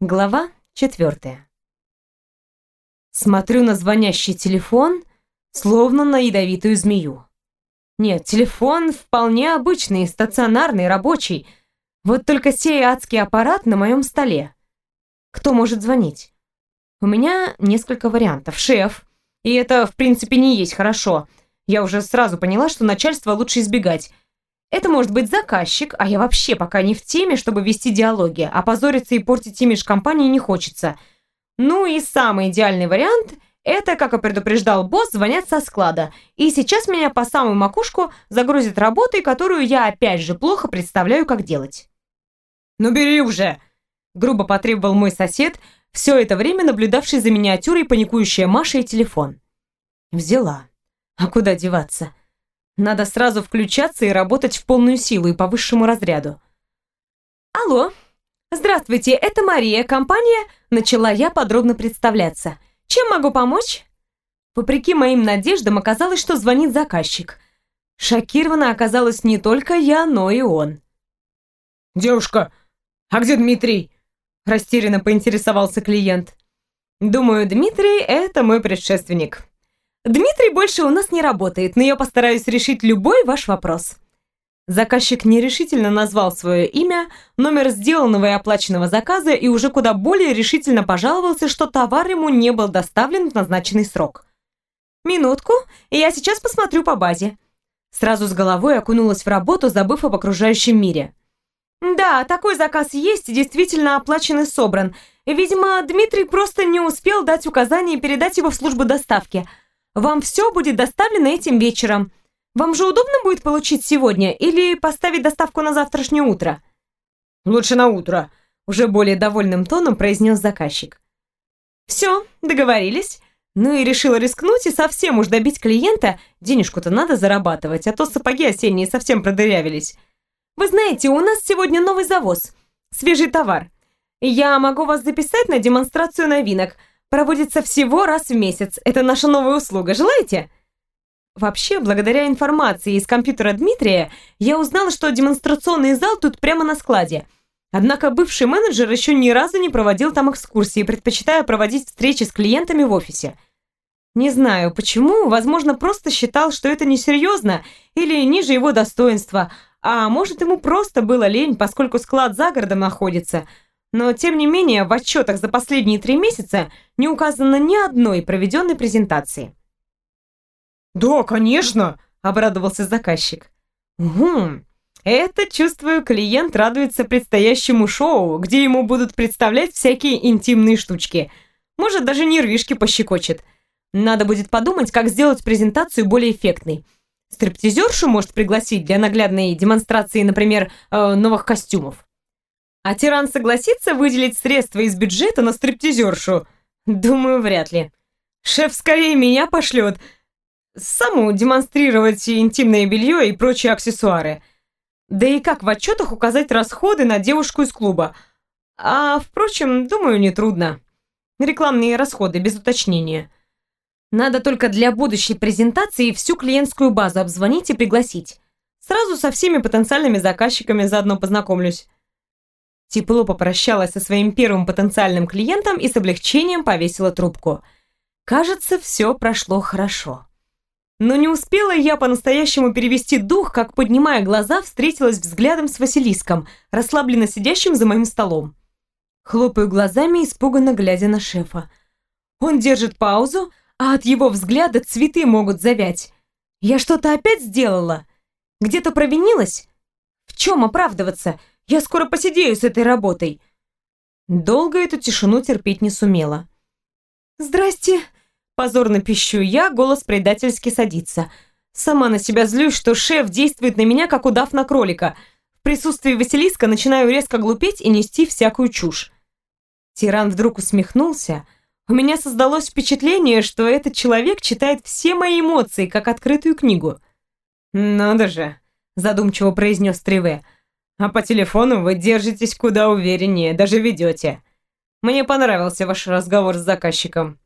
Глава четвертая. Смотрю на звонящий телефон, словно на ядовитую змею. Нет, телефон вполне обычный, стационарный, рабочий. Вот только сей адский аппарат на моем столе. Кто может звонить? У меня несколько вариантов. Шеф. И это, в принципе, не есть хорошо. Я уже сразу поняла, что начальство лучше избегать. Это может быть заказчик, а я вообще пока не в теме, чтобы вести диалоги, а позориться и портить имидж компании не хочется. Ну и самый идеальный вариант – это, как и предупреждал босс, звонят со склада. И сейчас меня по самую макушку загрузят работой, которую я опять же плохо представляю, как делать. «Ну бери уже!» – грубо потребовал мой сосед, все это время наблюдавший за миниатюрой паникующая Маша и телефон. Взяла. А куда деваться? Надо сразу включаться и работать в полную силу и по высшему разряду. «Алло, здравствуйте, это Мария, компания...» Начала я подробно представляться. «Чем могу помочь?» Вопреки моим надеждам оказалось, что звонит заказчик. Шокирована оказалась не только я, но и он. «Девушка, а где Дмитрий?» Растерянно поинтересовался клиент. «Думаю, Дмитрий — это мой предшественник. Дмитрий больше у нас не работает, но я постараюсь решить любой ваш вопрос. Заказчик нерешительно назвал свое имя, номер сделанного и оплаченного заказа и уже куда более решительно пожаловался, что товар ему не был доставлен в назначенный срок. «Минутку, я сейчас посмотрю по базе». Сразу с головой окунулась в работу, забыв об окружающем мире. «Да, такой заказ есть, действительно оплачен и собран. Видимо, Дмитрий просто не успел дать указание передать его в службу доставки». Вам все будет доставлено этим вечером. Вам же удобно будет получить сегодня или поставить доставку на завтрашнее утро?» «Лучше на утро», — уже более довольным тоном произнес заказчик. «Все, договорились. Ну и решила рискнуть и совсем уж добить клиента. Денежку-то надо зарабатывать, а то сапоги осенние совсем продырявились. Вы знаете, у нас сегодня новый завоз. Свежий товар. Я могу вас записать на демонстрацию новинок — проводится всего раз в месяц. Это наша новая услуга. Желаете? Вообще, благодаря информации из компьютера Дмитрия, я узнала, что демонстрационный зал тут прямо на складе. Однако бывший менеджер еще ни разу не проводил там экскурсии, предпочитая проводить встречи с клиентами в офисе. Не знаю почему, возможно, просто считал, что это несерьезно или ниже его достоинства, а может ему просто было лень, поскольку склад за городом находится – но, тем не менее, в отчетах за последние три месяца не указано ни одной проведенной презентации. «Да, конечно!» – обрадовался заказчик. «Угу. Это, чувствую, клиент радуется предстоящему шоу, где ему будут представлять всякие интимные штучки. Может, даже нервишки пощекочет. Надо будет подумать, как сделать презентацию более эффектной. Стриптизершу может пригласить для наглядной демонстрации, например, э, новых костюмов. А тиран согласится выделить средства из бюджета на стриптизершу? Думаю, вряд ли. Шеф скорее меня пошлет. Саму демонстрировать интимное белье и прочие аксессуары. Да и как в отчетах указать расходы на девушку из клуба? А, впрочем, думаю, нетрудно. Рекламные расходы, без уточнения. Надо только для будущей презентации всю клиентскую базу обзвонить и пригласить. Сразу со всеми потенциальными заказчиками заодно познакомлюсь. Тепло попрощалась со своим первым потенциальным клиентом и с облегчением повесила трубку. Кажется, все прошло хорошо. Но не успела я по-настоящему перевести дух, как, поднимая глаза, встретилась взглядом с Василиском, расслабленно сидящим за моим столом. Хлопаю глазами, испуганно глядя на шефа. Он держит паузу, а от его взгляда цветы могут завять. Я что-то опять сделала? Где-то провинилась? В чем оправдываться? Я скоро посидею с этой работой!» Долго эту тишину терпеть не сумела. «Здрасте!» Позорно пищу я, голос предательски садится. Сама на себя злюсь, что шеф действует на меня, как удав на кролика. В присутствии Василиска начинаю резко глупеть и нести всякую чушь. Тиран вдруг усмехнулся. У меня создалось впечатление, что этот человек читает все мои эмоции, как открытую книгу. «Надо же!» – задумчиво произнес Триве. А по телефону вы держитесь куда увереннее, даже ведете. Мне понравился ваш разговор с заказчиком.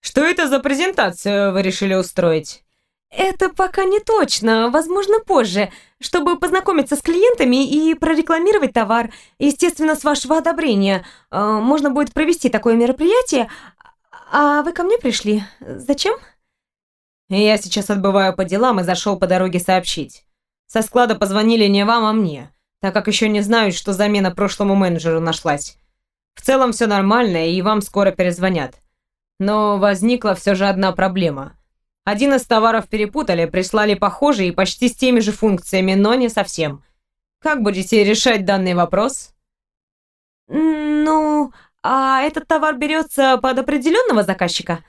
Что это за презентацию вы решили устроить? Это пока не точно, возможно, позже, чтобы познакомиться с клиентами и прорекламировать товар. Естественно, с вашего одобрения. Э, можно будет провести такое мероприятие. А вы ко мне пришли? Зачем? Я сейчас отбываю по делам и зашел по дороге сообщить. Со склада позвонили не вам, а мне, так как еще не знают, что замена прошлому менеджеру нашлась. В целом все нормально, и вам скоро перезвонят. Но возникла все же одна проблема. Один из товаров перепутали, прислали похожий и почти с теми же функциями, но не совсем. Как будете решать данный вопрос? Ну, а этот товар берется под определенного заказчика?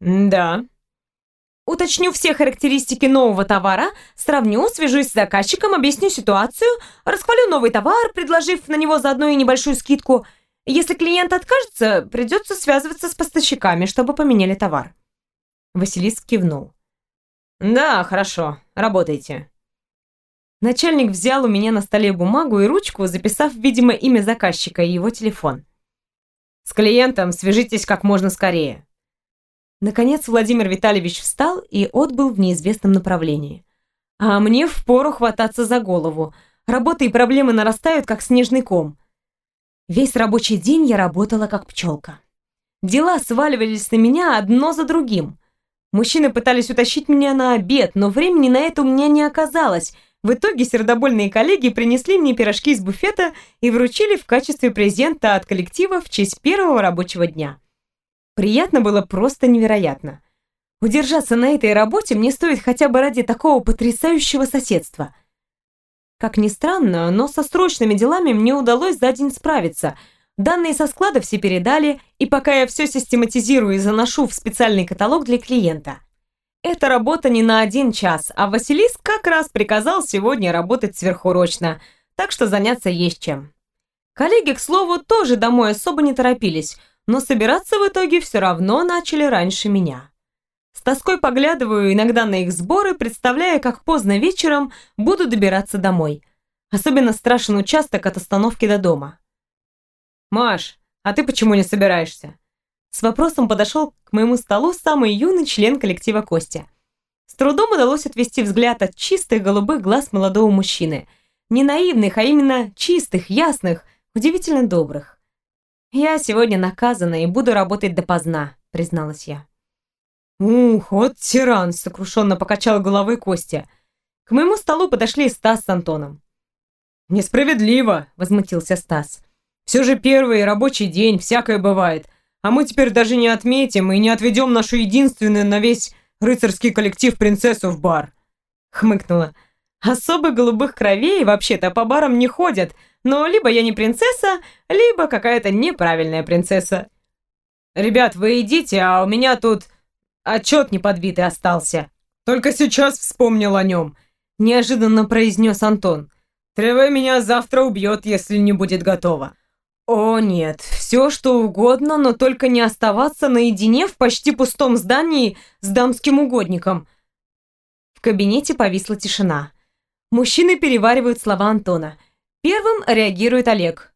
Да. Уточню все характеристики нового товара, сравню, свяжусь с заказчиком, объясню ситуацию, расхвалю новый товар, предложив на него заодно и небольшую скидку – если клиент откажется, придется связываться с поставщиками, чтобы поменяли товар». Василиск кивнул. «Да, хорошо, работайте». Начальник взял у меня на столе бумагу и ручку, записав, видимо, имя заказчика и его телефон. «С клиентом свяжитесь как можно скорее». Наконец Владимир Витальевич встал и отбыл в неизвестном направлении. А мне впору хвататься за голову. Работы и проблемы нарастают, как снежный ком. Весь рабочий день я работала как пчелка. Дела сваливались на меня одно за другим. Мужчины пытались утащить меня на обед, но времени на это у меня не оказалось. В итоге сердобольные коллеги принесли мне пирожки из буфета и вручили в качестве презента от коллектива в честь первого рабочего дня. Приятно было просто невероятно. Удержаться на этой работе мне стоит хотя бы ради такого потрясающего соседства – как ни странно, но со срочными делами мне удалось за день справиться. Данные со склада все передали, и пока я все систематизирую и заношу в специальный каталог для клиента. Эта работа не на один час, а Василиск как раз приказал сегодня работать сверхурочно, так что заняться есть чем. Коллеги, к слову, тоже домой особо не торопились, но собираться в итоге все равно начали раньше меня. С тоской поглядываю иногда на их сборы, представляя, как поздно вечером буду добираться домой. Особенно страшен участок от остановки до дома. «Маш, а ты почему не собираешься?» С вопросом подошел к моему столу самый юный член коллектива Костя. С трудом удалось отвести взгляд от чистых голубых глаз молодого мужчины. Не наивных, а именно чистых, ясных, удивительно добрых. «Я сегодня наказана и буду работать допоздна», призналась я. «Ух, вот тиран!» — сокрушенно покачал головой Костя. К моему столу подошли Стас с Антоном. «Несправедливо!» — возмутился Стас. «Все же первый рабочий день, всякое бывает. А мы теперь даже не отметим и не отведем нашу единственную на весь рыцарский коллектив принцессу в бар!» Хмыкнула. «Особо голубых кровей вообще-то по барам не ходят, но либо я не принцесса, либо какая-то неправильная принцесса». «Ребят, вы идите, а у меня тут Отчет неподбитый остался. Только сейчас вспомнил о нем. Неожиданно произнес Антон. Треве меня завтра убьет, если не будет готово. О нет, все что угодно, но только не оставаться наедине в почти пустом здании с дамским угодником. В кабинете повисла тишина. Мужчины переваривают слова Антона. Первым реагирует Олег.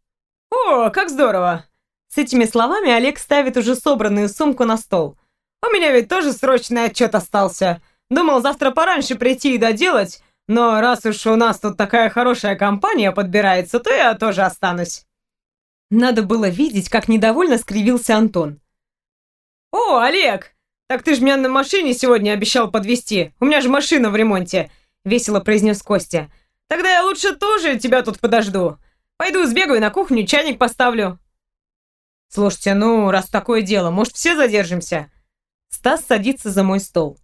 «О, как здорово!» С этими словами Олег ставит уже собранную сумку на стол. У меня ведь тоже срочный отчет остался. Думал завтра пораньше прийти и доделать, но раз уж у нас тут такая хорошая компания подбирается, то я тоже останусь». Надо было видеть, как недовольно скривился Антон. «О, Олег! Так ты ж меня на машине сегодня обещал подвезти. У меня же машина в ремонте», — весело произнес Костя. «Тогда я лучше тоже тебя тут подожду. Пойду сбегаю на кухню, чайник поставлю». «Слушайте, ну, раз такое дело, может, все задержимся?» Стас садится за мой стол.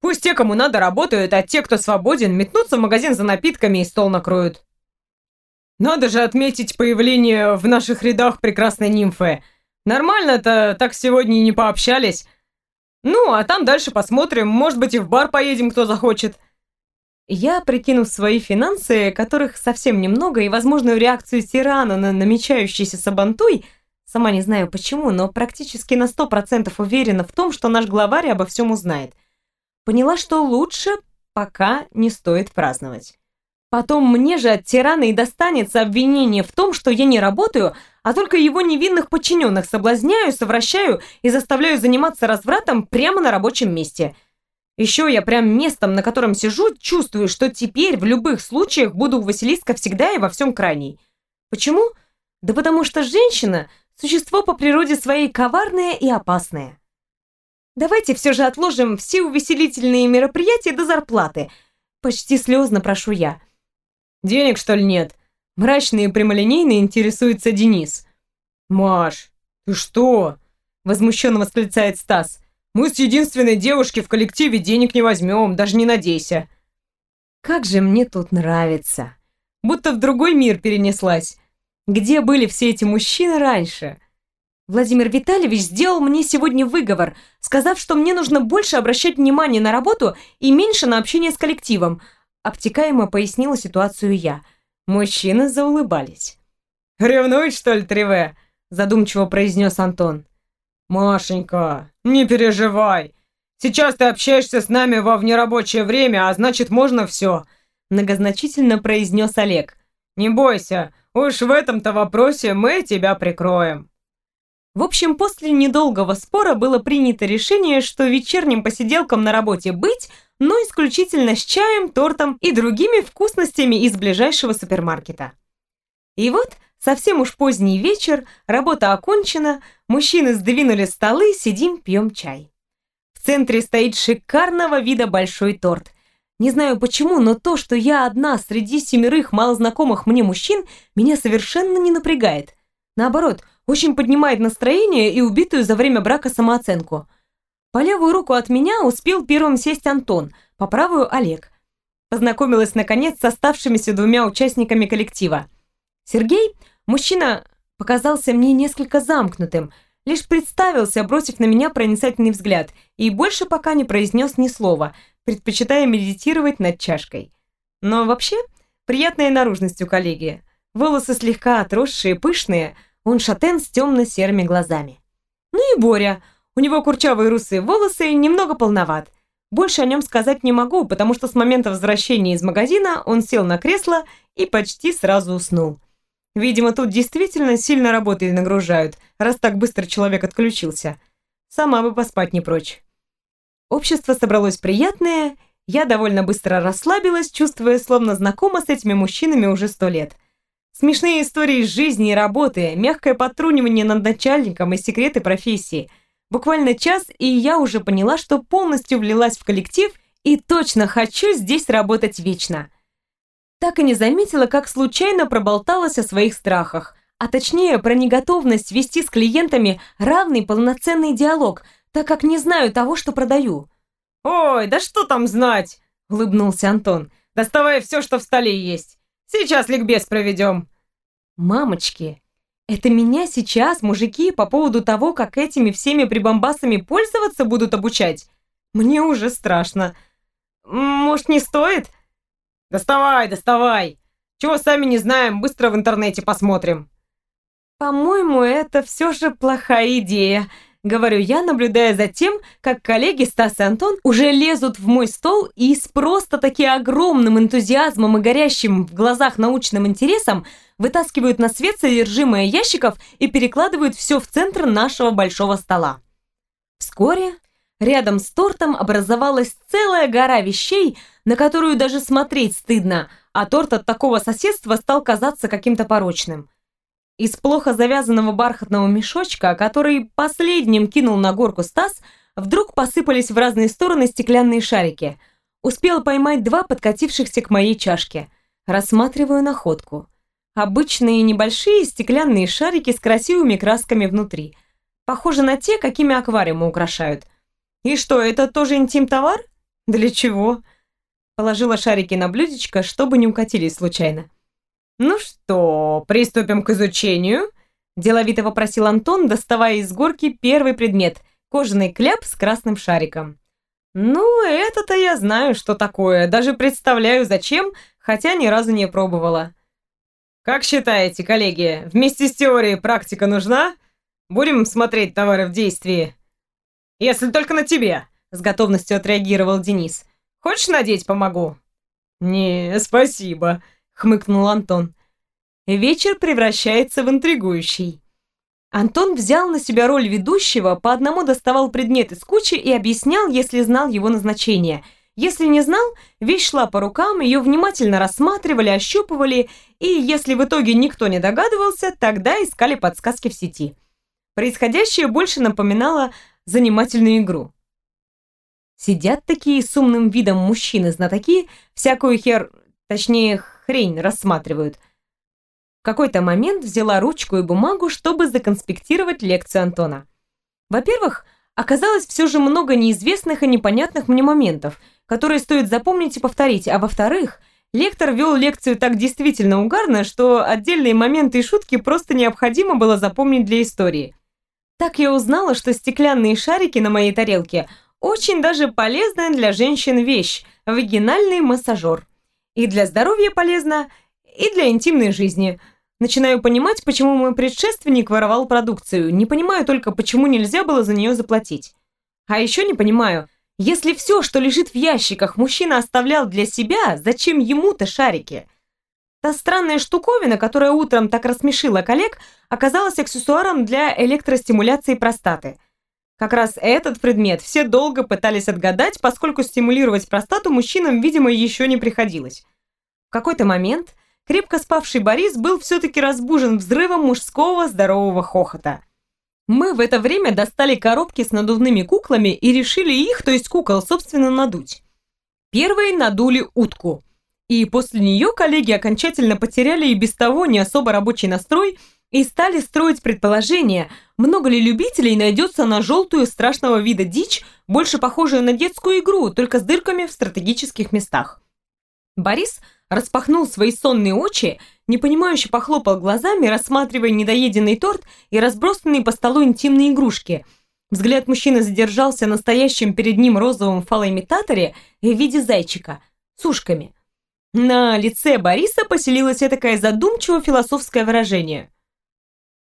Пусть те, кому надо, работают, а те, кто свободен, метнутся в магазин за напитками и стол накроют. Надо же отметить появление в наших рядах прекрасной нимфы. Нормально-то так сегодня и не пообщались. Ну, а там дальше посмотрим, может быть и в бар поедем, кто захочет. Я, прикинув свои финансы, которых совсем немного, и возможную реакцию тирана на намечающийся сабантуй, Сама не знаю почему, но практически на сто процентов уверена в том, что наш главарь обо всем узнает. Поняла, что лучше пока не стоит праздновать. Потом мне же от тирана и достанется обвинение в том, что я не работаю, а только его невинных подчиненных соблазняю, совращаю и заставляю заниматься развратом прямо на рабочем месте. Еще я прям местом, на котором сижу, чувствую, что теперь в любых случаях буду у Василиска всегда и во всем крайней. Почему? Да потому что женщина – существо по природе своей коварное и опасное. Давайте все же отложим все увеселительные мероприятия до зарплаты. Почти слезно прошу я. Денег, что ли, нет? Мрачно и прямолинейно интересуется Денис. «Маш, ты что?» – возмущенно восклицает Стас. «Мы с единственной девушки в коллективе денег не возьмем, даже не надейся». Как же мне тут нравится. Будто в другой мир перенеслась. Где были все эти мужчины раньше? Владимир Витальевич сделал мне сегодня выговор, сказав, что мне нужно больше обращать внимание на работу и меньше на общение с коллективом. Обтекаемо пояснила ситуацию я – Мужчины заулыбались. «Ревнует, что ли, Треве?» задумчиво произнес Антон. «Машенька, не переживай. Сейчас ты общаешься с нами во внерабочее время, а значит, можно все», многозначительно произнес Олег. «Не бойся, уж в этом-то вопросе мы тебя прикроем». В общем, после недолгого спора было принято решение, что вечерним посиделкам на работе быть, но исключительно с чаем, тортом и другими вкусностями из ближайшего супермаркета. И вот, совсем уж поздний вечер, работа окончена, мужчины сдвинули столы, сидим, пьем чай. В центре стоит шикарного вида большой торт. Не знаю почему, но то, что я одна среди семерых малознакомых мне мужчин, меня совершенно не напрягает. Наоборот, очень поднимает настроение и убитую за время брака самооценку. По левую руку от меня успел первым сесть Антон, по правую Олег. Познакомилась, наконец, с оставшимися двумя участниками коллектива. Сергей, мужчина, показался мне несколько замкнутым, лишь представился, бросив на меня проницательный взгляд, и больше пока не произнес ни слова, предпочитая медитировать над чашкой. Но вообще, приятная наружность у коллеги. Волосы слегка отросшие, пышные, он шатен с темно-серыми глазами. Ну и Боря – у него курчавые русые волосы, немного полноват. Больше о нем сказать не могу, потому что с момента возвращения из магазина он сел на кресло и почти сразу уснул. Видимо, тут действительно сильно работы нагружают, раз так быстро человек отключился. Сама бы поспать не прочь. Общество собралось приятное, я довольно быстро расслабилась, чувствуя, словно знакома с этими мужчинами уже сто лет. Смешные истории из жизни и работы, мягкое подтрунивание над начальником и секреты профессии – Буквально час, и я уже поняла, что полностью влилась в коллектив и точно хочу здесь работать вечно. Так и не заметила, как случайно проболталась о своих страхах, а точнее про неготовность вести с клиентами равный полноценный диалог, так как не знаю того, что продаю. «Ой, да что там знать?» – улыбнулся Антон. «Доставай все, что в столе есть. Сейчас ликбез проведем». «Мамочки, это меня сейчас мужики по поводу того, как этими всеми прибамбасами пользоваться будут обучать? Мне уже страшно. Может, не стоит? Доставай, доставай. Чего сами не знаем, быстро в интернете посмотрим. По-моему, это все же плохая идея. Говорю я, наблюдая за тем, как коллеги Стас и Антон уже лезут в мой стол и с просто-таки огромным энтузиазмом и горящим в глазах научным интересом вытаскивают на свет содержимое ящиков и перекладывают все в центр нашего большого стола. Вскоре рядом с тортом образовалась целая гора вещей, на которую даже смотреть стыдно, а торт от такого соседства стал казаться каким-то порочным. Из плохо завязанного бархатного мешочка, который последним кинул на горку Стас, вдруг посыпались в разные стороны стеклянные шарики. Успел поймать два подкатившихся к моей чашке. Рассматриваю находку. Обычные небольшие стеклянные шарики с красивыми красками внутри. Похожи на те, какими аквариумы украшают. И что, это тоже интим-товар? Для чего? Положила шарики на блюдечко, чтобы не укатились случайно. «Ну что, приступим к изучению?» Деловито попросил Антон, доставая из горки первый предмет – кожаный кляп с красным шариком. «Ну, это-то я знаю, что такое, даже представляю, зачем, хотя ни разу не пробовала. Как считаете, коллеги, вместе с теорией практика нужна? Будем смотреть товары в действии? Если только на тебе, с готовностью отреагировал Денис. Хочешь надеть помогу? Не, спасибо, хмыкнул Антон. Вечер превращается в интригующий. Антон взял на себя роль ведущего, по одному доставал предмет из кучи и объяснял, если знал его назначение. Если не знал, вещь шла по рукам, ее внимательно рассматривали, ощупывали, и если в итоге никто не догадывался, тогда искали подсказки в сети. Происходящее больше напоминало занимательную игру. Сидят такие с умным видом мужчины-знатоки, всякую хер, точнее хрень рассматривают – какой-то момент взяла ручку и бумагу, чтобы законспектировать лекцию Антона. Во-первых, оказалось все же много неизвестных и непонятных мне моментов, которые стоит запомнить и повторить, а во-вторых, лектор вел лекцию так действительно угарно, что отдельные моменты и шутки просто необходимо было запомнить для истории. Так я узнала, что стеклянные шарики на моей тарелке очень даже полезная для женщин вещь – вагинальный массажер. И для здоровья полезно, и для интимной жизни – Начинаю понимать, почему мой предшественник воровал продукцию. Не понимаю только, почему нельзя было за нее заплатить. А еще не понимаю, если все, что лежит в ящиках, мужчина оставлял для себя, зачем ему-то шарики? Та странная штуковина, которая утром так рассмешила коллег, оказалась аксессуаром для электростимуляции простаты. Как раз этот предмет все долго пытались отгадать, поскольку стимулировать простату мужчинам, видимо, еще не приходилось. В какой-то момент крепко спавший Борис был все-таки разбужен взрывом мужского здорового хохота. Мы в это время достали коробки с надувными куклами и решили их, то есть кукол, собственно, надуть. Первые надули утку. И после нее коллеги окончательно потеряли и без того не особо рабочий настрой и стали строить предположение, много ли любителей найдется на желтую страшного вида дичь, больше похожую на детскую игру, только с дырками в стратегических местах. Борис – распахнул свои сонные очи, непонимающе похлопал глазами, рассматривая недоеденный торт и разбросанные по столу интимные игрушки. Взгляд мужчины задержался на стоящем перед ним розовом фалоимитаторе в виде зайчика с ушками. На лице Бориса поселилось такое задумчиво-философское выражение.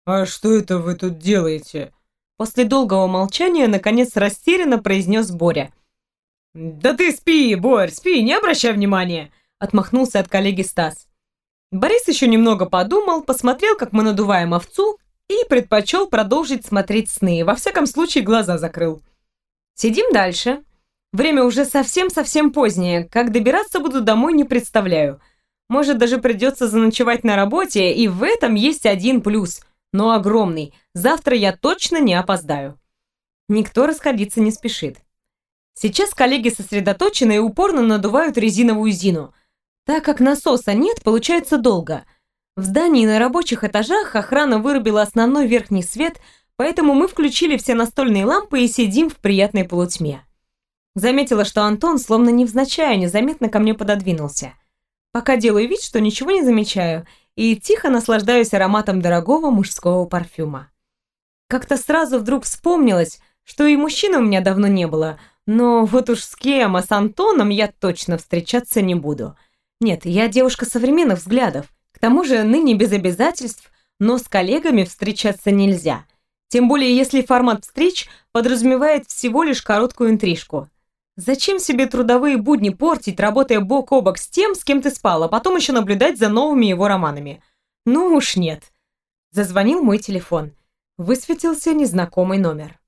«А что это вы тут делаете?» После долгого молчания, наконец, растерянно произнес Боря. «Да ты спи, Борь, спи, не обращай внимания!» отмахнулся от коллеги Стас. Борис еще немного подумал, посмотрел, как мы надуваем овцу, и предпочел продолжить смотреть сны. Во всяком случае, глаза закрыл. Сидим дальше. Время уже совсем-совсем позднее. Как добираться буду домой, не представляю. Может, даже придется заночевать на работе, и в этом есть один плюс, но огромный. Завтра я точно не опоздаю. Никто расходиться не спешит. Сейчас коллеги сосредоточены и упорно надувают резиновую зину – так как насоса нет, получается долго. В здании на рабочих этажах охрана вырубила основной верхний свет, поэтому мы включили все настольные лампы и сидим в приятной полутьме. Заметила, что Антон, словно невзначай, незаметно ко мне пододвинулся. Пока делаю вид, что ничего не замечаю, и тихо наслаждаюсь ароматом дорогого мужского парфюма. Как-то сразу вдруг вспомнилось, что и мужчины у меня давно не было, но вот уж с кем, а с Антоном я точно встречаться не буду. Нет, я девушка современных взглядов. К тому же ныне без обязательств, но с коллегами встречаться нельзя. Тем более, если формат встреч подразумевает всего лишь короткую интрижку. Зачем себе трудовые будни портить, работая бок о бок с тем, с кем ты спал, а потом еще наблюдать за новыми его романами? Ну уж нет. Зазвонил мой телефон. Высветился незнакомый номер.